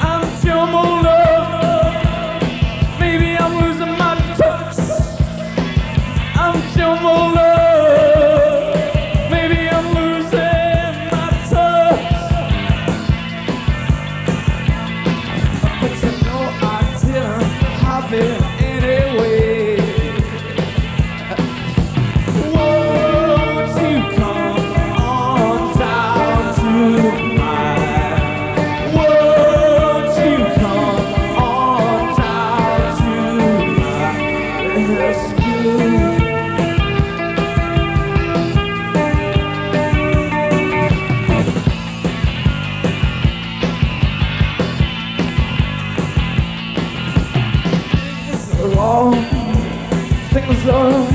I'm still more. floor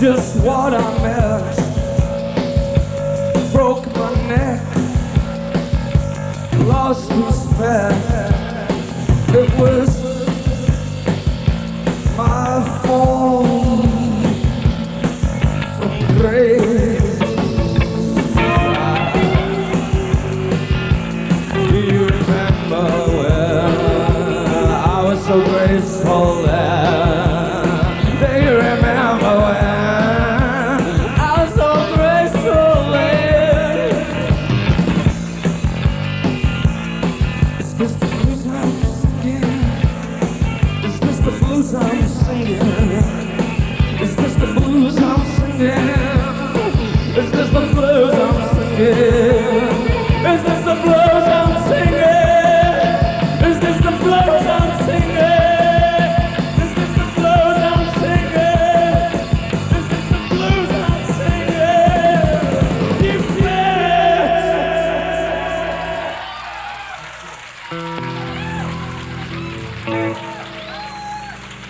just what I missed. Broke my neck, lost respect. It was my fault from grace. Do you remember when I was so graceful? singing? Is this the blues I'm singing? Is this the blues I'm singing? Is this the blues?